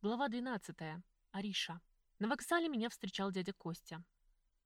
Глава 12. Ариша. На вокзале меня встречал дядя Костя.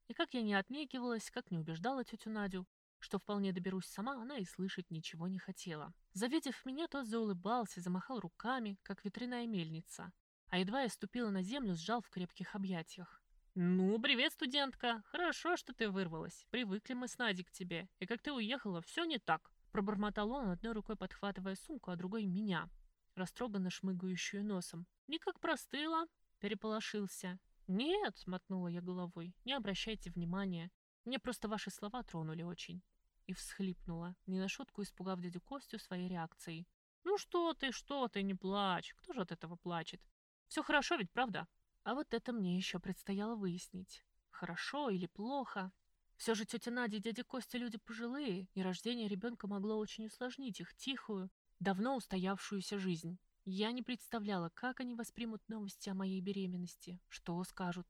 И как я не отнекивалась, как не убеждала тетю Надю, что вполне доберусь сама, она и слышать ничего не хотела. Завидев меня, тот заулыбался, замахал руками, как ветряная мельница. А едва я ступила на землю, сжал в крепких объятиях. «Ну, привет, студентка! Хорошо, что ты вырвалась. Привыкли мы с Надей к тебе. И как ты уехала, все не так!» Пробормотал он, одной рукой подхватывая сумку, а другой — меня, растроганно шмыгающую носом. «Не как простыла?» — переполошился. «Нет», — мотнула я головой, — «не обращайте внимания. Мне просто ваши слова тронули очень». И всхлипнула, не на шутку испугав дядю Костю своей реакцией. «Ну что ты, что ты, не плачь. Кто же от этого плачет? Все хорошо ведь, правда?» А вот это мне еще предстояло выяснить. Хорошо или плохо. Все же тетя Надя и дядя Костя люди пожилые, и рождение ребенка могло очень усложнить их тихую, давно устоявшуюся жизнь. Я не представляла, как они воспримут новости о моей беременности, что скажут.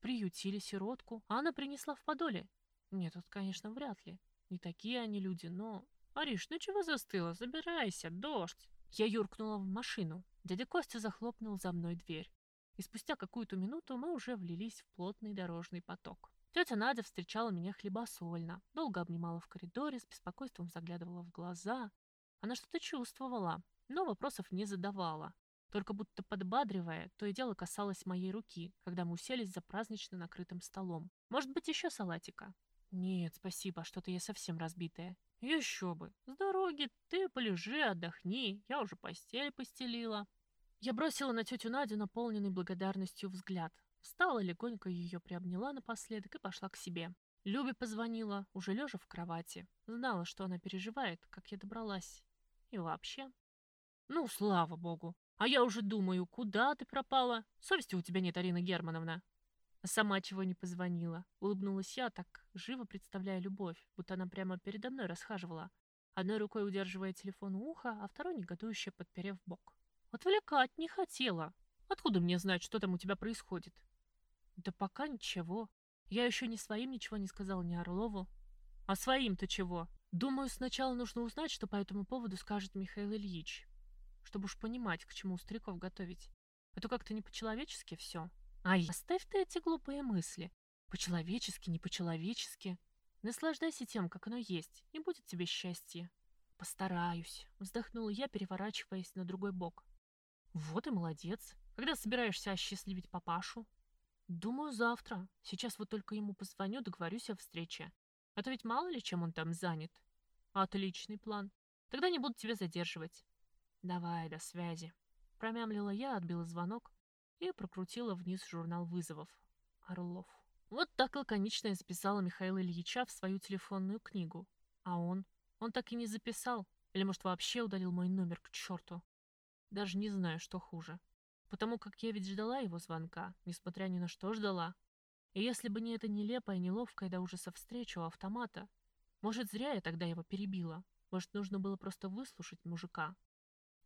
Приютили сиротку, а она принесла в подоле. Нет, тут, конечно, вряд ли. Не такие они люди, но... «Ариш, ну чего застыла? Забирайся, дождь!» Я юркнула в машину. Дядя Костя захлопнул за мной дверь. И спустя какую-то минуту мы уже влились в плотный дорожный поток. Тетя Надя встречала меня хлебосольно, долго обнимала в коридоре, с беспокойством заглядывала в глаза. Она что-то чувствовала, но вопросов не задавала. Только будто подбадривая, то и дело касалось моей руки, когда мы уселись за празднично накрытым столом. Может быть, еще салатика? Нет, спасибо, что-то я совсем разбитая. Еще бы. С дороги ты полежи, отдохни, я уже постель постелила. Я бросила на тетю Надю наполненный благодарностью взгляд. Встала, легонько ее приобняла напоследок и пошла к себе. Любе позвонила, уже лежа в кровати. Знала, что она переживает, как я добралась. И вообще. Ну, слава богу. А я уже думаю, куда ты пропала? Совести у тебя нет, Арина Германовна. Сама чего не позвонила. Улыбнулась я, так живо представляя любовь, будто она прямо передо мной расхаживала, одной рукой удерживая телефон у уха, а второй негодующе подперев бок. Отвлекать не хотела. Откуда мне знать, что там у тебя происходит? Да пока ничего. Я еще ни своим ничего не сказала, ни Орлову. А своим-то чего? Думаю, сначала нужно узнать, что по этому поводу скажет Михаил Ильич чтобы уж понимать, к чему стариков готовить. А то как-то не по-человечески все. Ай, оставь ты эти глупые мысли. По-человечески, не по-человечески. Наслаждайся тем, как оно есть, и будет тебе счастье. Постараюсь, вздохнула я, переворачиваясь на другой бок. Вот и молодец. Когда собираешься осчастливить папашу? Думаю, завтра. Сейчас вот только ему позвоню, договорюсь о встрече. А то ведь мало ли чем он там занят. Отличный план. Тогда не буду тебя задерживать. «Давай, до связи». Промямлила я, отбила звонок и прокрутила вниз журнал вызовов. Орлов. Вот так лаконично я записала Михаила Ильича в свою телефонную книгу. А он? Он так и не записал. Или, может, вообще удалил мой номер к черту? Даже не знаю, что хуже. Потому как я ведь ждала его звонка, несмотря ни на что ждала. И если бы не эта нелепая, неловкая до ужаса встреча у автомата, может, зря я тогда его перебила. Может, нужно было просто выслушать мужика,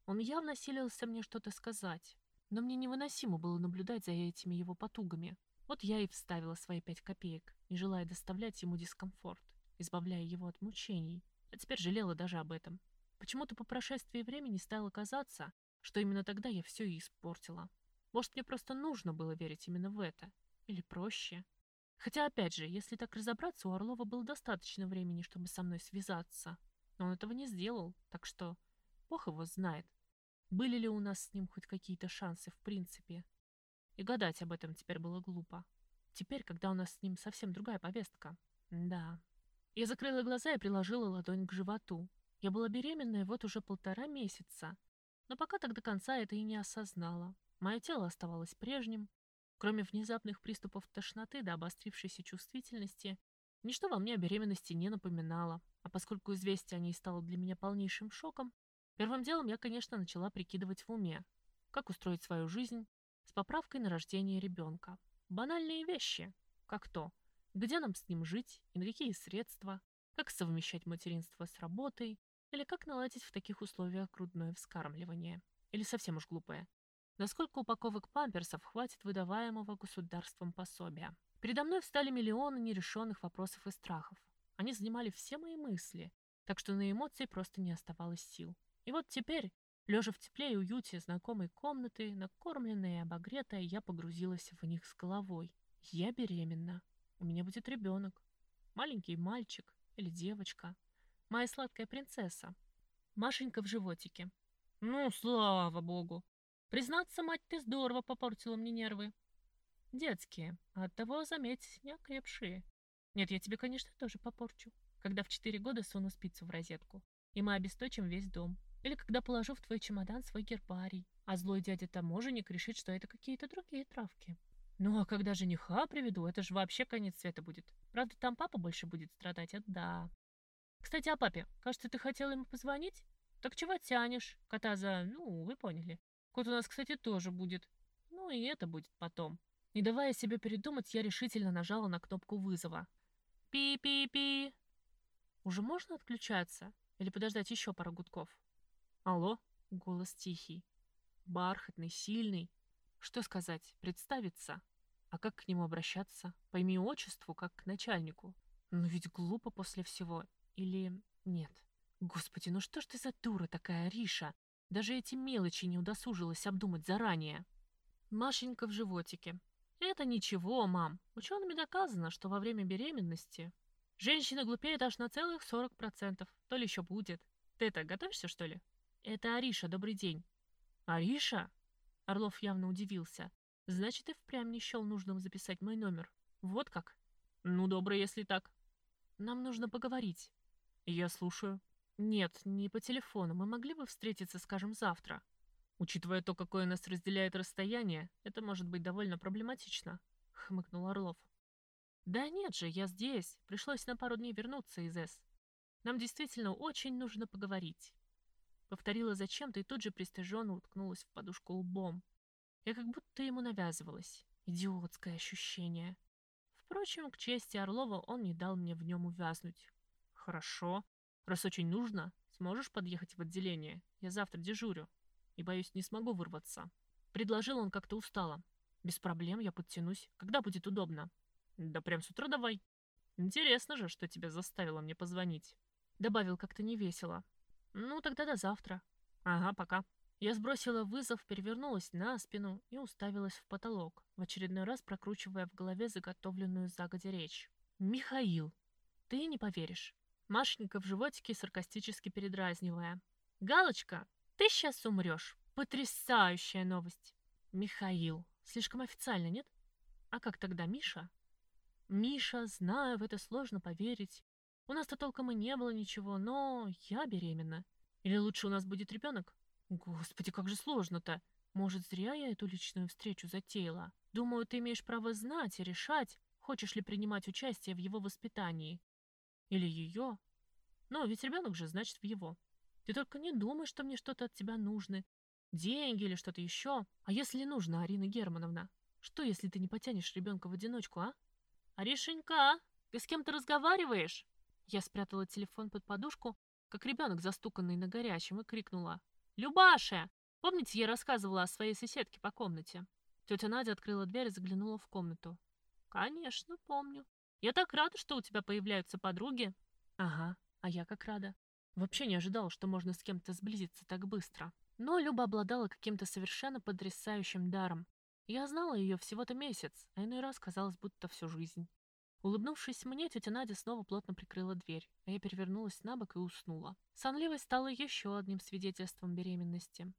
он явно силился мне что-то сказать, но мне невыносимо было наблюдать за этими его потугами. Вот я и вставила свои пять копеек, не желая доставлять ему дискомфорт, избавляя его от мучений, а теперь жалела даже об этом. Почему-то по прошествии времени стало казаться, что именно тогда я все и испортила. Может, мне просто нужно было верить именно в это. Или проще. Хотя, опять же, если так разобраться, у Орлова было достаточно времени, чтобы со мной связаться. Но он этого не сделал, так что Бог его знает, были ли у нас с ним хоть какие-то шансы в принципе. И гадать об этом теперь было глупо. Теперь, когда у нас с ним совсем другая повестка. Да. Я закрыла глаза и приложила ладонь к животу. Я была беременная вот уже полтора месяца. Но пока так до конца это и не осознала. Мое тело оставалось прежним. Кроме внезапных приступов тошноты до обострившейся чувствительности, ничто во мне о беременности не напоминало. А поскольку известие о ней стало для меня полнейшим шоком, Первым делом я, конечно, начала прикидывать в уме, как устроить свою жизнь с поправкой на рождение ребенка. Банальные вещи, как то, где нам с ним жить и на какие средства, как совмещать материнство с работой, или как наладить в таких условиях грудное вскармливание. Или совсем уж глупое. Насколько упаковок памперсов хватит выдаваемого государством пособия. Передо мной встали миллионы нерешенных вопросов и страхов. Они занимали все мои мысли, так что на эмоции просто не оставалось сил. И вот теперь, Лежа в тепле и уюте знакомой комнаты, накормленная и обогретая, я погрузилась в них с головой. Я беременна. У меня будет ребенок. Маленький мальчик или девочка. Моя сладкая принцесса. Машенька в животике. Ну, слава богу. Признаться, мать, ты здорово попортила мне нервы. Детские, а оттого, заметь, не окрепшие. Нет, я тебе, конечно, тоже попорчу. Когда в четыре года суну спицу в розетку, и мы обесточим весь дом. Или когда положу в твой чемодан свой гербарий, а злой дядя-таможенник решит, что это какие-то другие травки. Ну а когда жениха приведу, это же вообще конец света будет. Правда, там папа больше будет страдать, это да. Кстати, о папе. Кажется, ты хотела ему позвонить? Так чего тянешь? Кота за... Ну, вы поняли. Кот у нас, кстати, тоже будет. Ну и это будет потом. Не давая себе передумать, я решительно нажала на кнопку вызова. Пи-пи-пи. Уже можно отключаться? Или подождать еще пару гудков? Алло? Голос тихий. Бархатный, сильный. Что сказать? Представиться? А как к нему обращаться? По имени-отчеству, как к начальнику. Ну ведь глупо после всего. Или нет? Господи, ну что ж ты за дура такая, Риша? Даже эти мелочи не удосужилась обдумать заранее. Машенька в животике. Это ничего, мам. Учеными доказано, что во время беременности женщина глупеет аж на целых 40%. То ли еще будет. Ты это готовишься, что ли? Это Ариша, добрый день. Ариша? Орлов явно удивился. Значит, и впрямь не счел нужным записать мой номер. Вот как? Ну, добро, если так. Нам нужно поговорить. Я слушаю. Нет, не по телефону. Мы могли бы встретиться, скажем, завтра. Учитывая то, какое нас разделяет расстояние, это может быть довольно проблематично, хмыкнул Орлов. Да нет же, я здесь. Пришлось на пару дней вернуться из С. Нам действительно очень нужно поговорить. Повторила зачем-то и тут же пристыженно уткнулась в подушку лбом. Я как будто ему навязывалась. Идиотское ощущение. Впрочем, к чести Орлова он не дал мне в нем увязнуть. «Хорошо. Раз очень нужно, сможешь подъехать в отделение? Я завтра дежурю. И, боюсь, не смогу вырваться». Предложил он как-то устало. «Без проблем, я подтянусь. Когда будет удобно?» «Да прям с утра давай». «Интересно же, что тебя заставило мне позвонить». Добавил как-то невесело. «Ну, тогда до завтра». «Ага, пока». Я сбросила вызов, перевернулась на спину и уставилась в потолок, в очередной раз прокручивая в голове заготовленную загодя речь. «Михаил, ты не поверишь». Машенька в животике саркастически передразнивая. «Галочка, ты сейчас умрешь. Потрясающая новость!» «Михаил. Слишком официально, нет? А как тогда Миша?» «Миша, знаю, в это сложно поверить. У нас-то толком и не было ничего, но я беременна. Или лучше у нас будет ребенок?» Господи, как же сложно-то. Может, зря я эту личную встречу затеяла? Думаю, ты имеешь право знать и решать, хочешь ли принимать участие в его воспитании. Или ее. Но ведь ребенок же, значит, в его. Ты только не думай, что мне что-то от тебя нужно. Деньги или что-то еще. А если нужно, Арина Германовна? Что, если ты не потянешь ребенка в одиночку, а? Аришенька, ты с кем-то разговариваешь? Я спрятала телефон под подушку, как ребенок, застуканный на горячем, и крикнула. «Любаша! Помните, я рассказывала о своей соседке по комнате?» Тетя Надя открыла дверь и заглянула в комнату. «Конечно, помню. Я так рада, что у тебя появляются подруги». «Ага, а я как рада. Вообще не ожидала, что можно с кем-то сблизиться так быстро. Но Люба обладала каким-то совершенно потрясающим даром. Я знала ее всего-то месяц, а иной раз казалось, будто всю жизнь. Улыбнувшись мне, тетя Надя снова плотно прикрыла дверь, а я перевернулась на бок и уснула. Сонливость стала еще одним свидетельством беременности.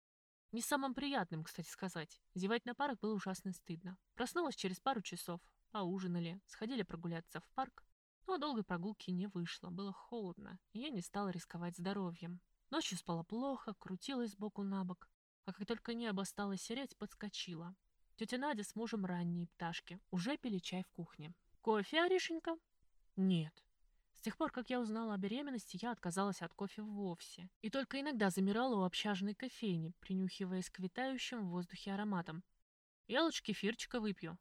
Не самым приятным, кстати сказать. Зевать на парах было ужасно стыдно. Проснулась через пару часов, поужинали, сходили прогуляться в парк. Но долгой прогулки не вышло, было холодно, и я не стала рисковать здоровьем. Ночью спала плохо, крутилась сбоку на бок, а как только небо стало сереть, подскочила. Тетя Надя с мужем ранние пташки уже пили чай в кухне. Кофе, Аришенька? Нет. С тех пор, как я узнала о беременности, я отказалась от кофе вовсе. И только иногда замирала у общажной кофейни, принюхиваясь к витающим в воздухе ароматам. Я лучше кефирчика выпью.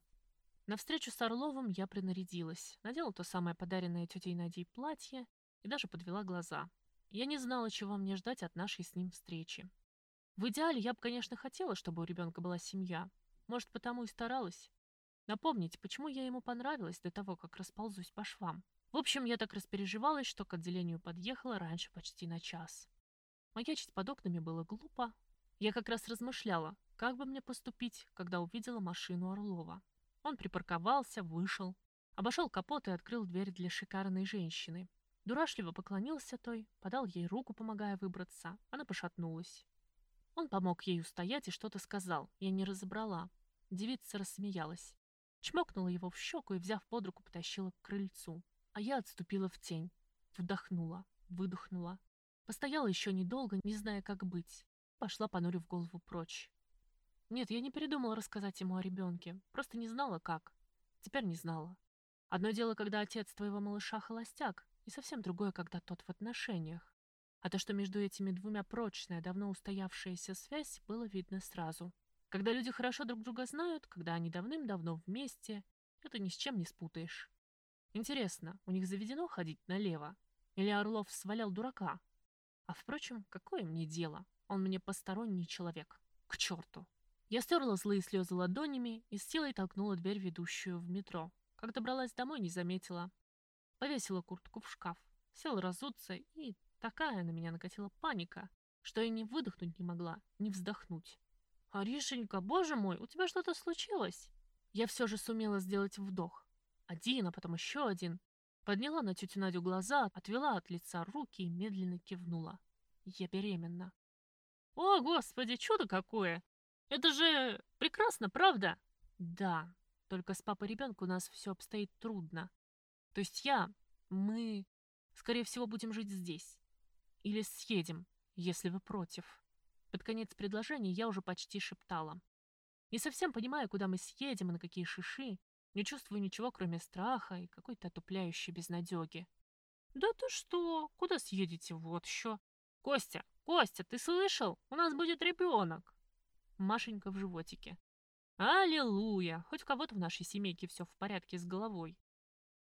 На встречу с Орловым я принарядилась, надела то самое подаренное тетей Надей платье и даже подвела глаза. Я не знала, чего мне ждать от нашей с ним встречи. В идеале я бы, конечно, хотела, чтобы у ребенка была семья. Может, потому и старалась. Напомнить, почему я ему понравилась до того, как расползусь по швам. В общем, я так распереживалась, что к отделению подъехала раньше почти на час. Маячить под окнами было глупо, Я как раз размышляла, как бы мне поступить, когда увидела машину Орлова. Он припарковался, вышел, обошел капот и открыл дверь для шикарной женщины. Дурашливо поклонился той, подал ей руку, помогая выбраться. Она пошатнулась. Он помог ей устоять и что-то сказал. Я не разобрала. Девица рассмеялась. Чмокнула его в щеку и, взяв под руку, потащила к крыльцу. А я отступила в тень. Вдохнула, выдохнула. Постояла еще недолго, не зная, как быть. Пошла, понурив голову прочь. Нет, я не передумала рассказать ему о ребенке. Просто не знала, как. Теперь не знала. Одно дело, когда отец твоего малыша холостяк, и совсем другое, когда тот в отношениях. А то, что между этими двумя прочная, давно устоявшаяся связь, было видно сразу. Когда люди хорошо друг друга знают, когда они давным-давно вместе, это ни с чем не спутаешь. Интересно, у них заведено ходить налево? Или Орлов свалял дурака? А впрочем, какое мне дело? Он мне посторонний человек. К черту. Я стерла злые слезы ладонями и с силой толкнула дверь, ведущую в метро. Как добралась домой, не заметила. Повесила куртку в шкаф. Села разуться, и такая на меня накатила паника, что я ни выдохнуть не могла, ни вздохнуть. «Аришенька, боже мой, у тебя что-то случилось?» Я все же сумела сделать вдох. Один, а потом еще один. Подняла на тетю Надю глаза, отвела от лица руки и медленно кивнула. Я беременна. «О, Господи, чудо какое! Это же прекрасно, правда?» «Да, только с папой ребенка у нас все обстоит трудно. То есть я, мы, скорее всего, будем жить здесь. Или съедем, если вы против». Под конец предложения я уже почти шептала. Не совсем понимая, куда мы съедем и на какие шиши, не чувствую ничего, кроме страха и какой-то отупляющей безнадеги. «Да ты что? Куда съедете? Вот еще!» «Костя! Костя, ты слышал? У нас будет ребенок!» Машенька в животике. «Аллилуйя! Хоть у кого-то в нашей семейке все в порядке с головой.